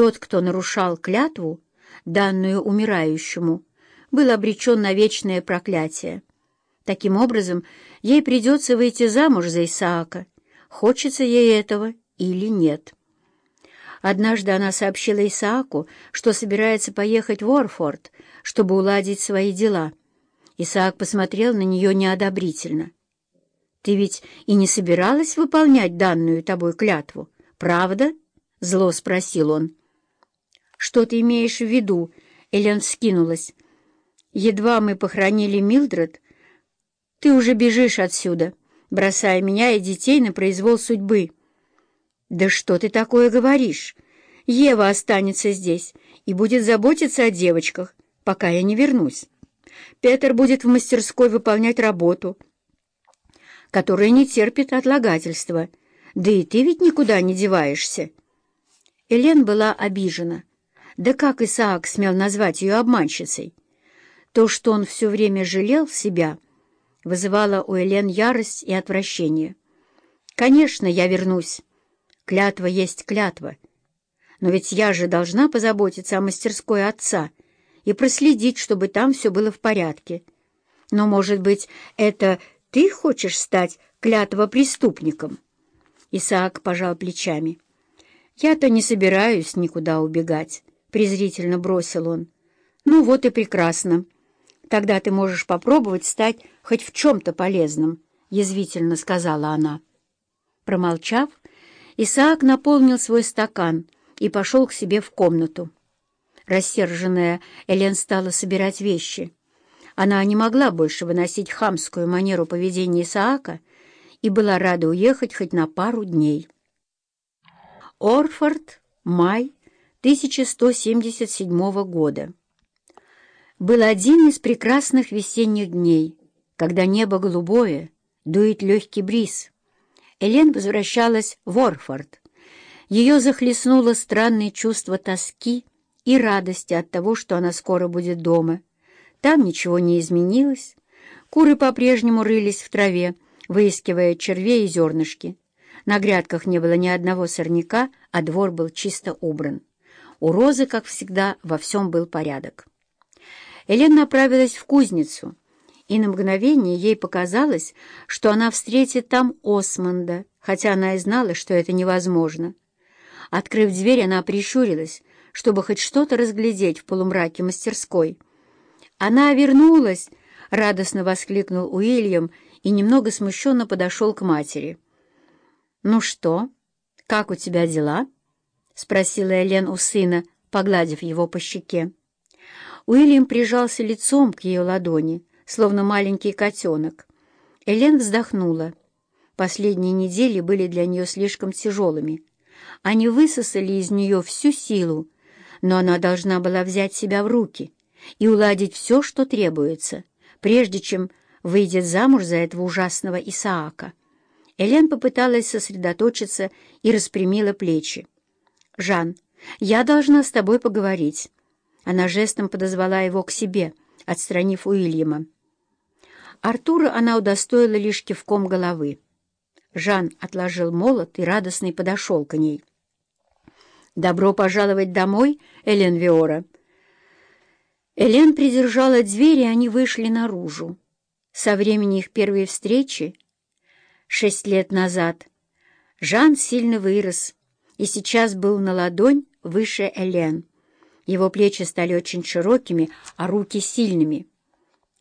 Тот, кто нарушал клятву, данную умирающему, был обречен на вечное проклятие. Таким образом, ей придется выйти замуж за Исаака, хочется ей этого или нет. Однажды она сообщила Исааку, что собирается поехать в Орфорд, чтобы уладить свои дела. Исаак посмотрел на нее неодобрительно. «Ты ведь и не собиралась выполнять данную тобой клятву, правда?» — зло спросил он. «Что ты имеешь в виду?» — Элен вскинулась. «Едва мы похоронили Милдред, ты уже бежишь отсюда, бросая меня и детей на произвол судьбы». «Да что ты такое говоришь? Ева останется здесь и будет заботиться о девочках, пока я не вернусь. Петр будет в мастерской выполнять работу, которая не терпит отлагательства. Да и ты ведь никуда не деваешься». Элен была обижена. Да как Исаак смел назвать ее обманщицей? То, что он все время жалел себя, вызывало у Элен ярость и отвращение. «Конечно, я вернусь». Клятва есть клятва. Но ведь я же должна позаботиться о мастерской отца и проследить, чтобы там все было в порядке. Но, может быть, это ты хочешь стать клятвопреступником?» Исаак пожал плечами. «Я-то не собираюсь никуда убегать», — презрительно бросил он. «Ну вот и прекрасно. Тогда ты можешь попробовать стать хоть в чем-то полезным», — язвительно сказала она. Промолчав, Исаак наполнил свой стакан и пошел к себе в комнату. Рассерженная, Элен стала собирать вещи. Она не могла больше выносить хамскую манеру поведения Исаака и была рада уехать хоть на пару дней. Орфорд, май 1177 года. Был один из прекрасных весенних дней, когда небо голубое, дует легкий бриз — Элен возвращалась в Орфорд. Ее захлестнуло странное чувство тоски и радости от того, что она скоро будет дома. Там ничего не изменилось. Куры по-прежнему рылись в траве, выискивая червей и зернышки. На грядках не было ни одного сорняка, а двор был чисто убран. У Розы, как всегда, во всем был порядок. Элен направилась в кузницу, и на мгновение ей показалось, что она встретит там Османда, хотя она и знала, что это невозможно. Открыв дверь, она прищурилась, чтобы хоть что-то разглядеть в полумраке мастерской. «Она вернулась!» — радостно воскликнул Уильям и немного смущенно подошел к матери. «Ну что, как у тебя дела?» — спросила Элен у сына, погладив его по щеке. Уильям прижался лицом к ее ладони — словно маленький котенок. Элен вздохнула. Последние недели были для нее слишком тяжелыми. Они высосали из нее всю силу, но она должна была взять себя в руки и уладить все, что требуется, прежде чем выйдет замуж за этого ужасного Исаака. Элен попыталась сосредоточиться и распрямила плечи. «Жан, я должна с тобой поговорить». Она жестом подозвала его к себе, отстранив Уильяма. Артура она удостоила лишь кивком головы. Жан отложил молот и радостный подошел к ней. «Добро пожаловать домой, Элен Виора!» Элен придержала дверь, и они вышли наружу. Со времени их первой встречи, шесть лет назад, Жан сильно вырос и сейчас был на ладонь выше Элен. Его плечи стали очень широкими, а руки сильными.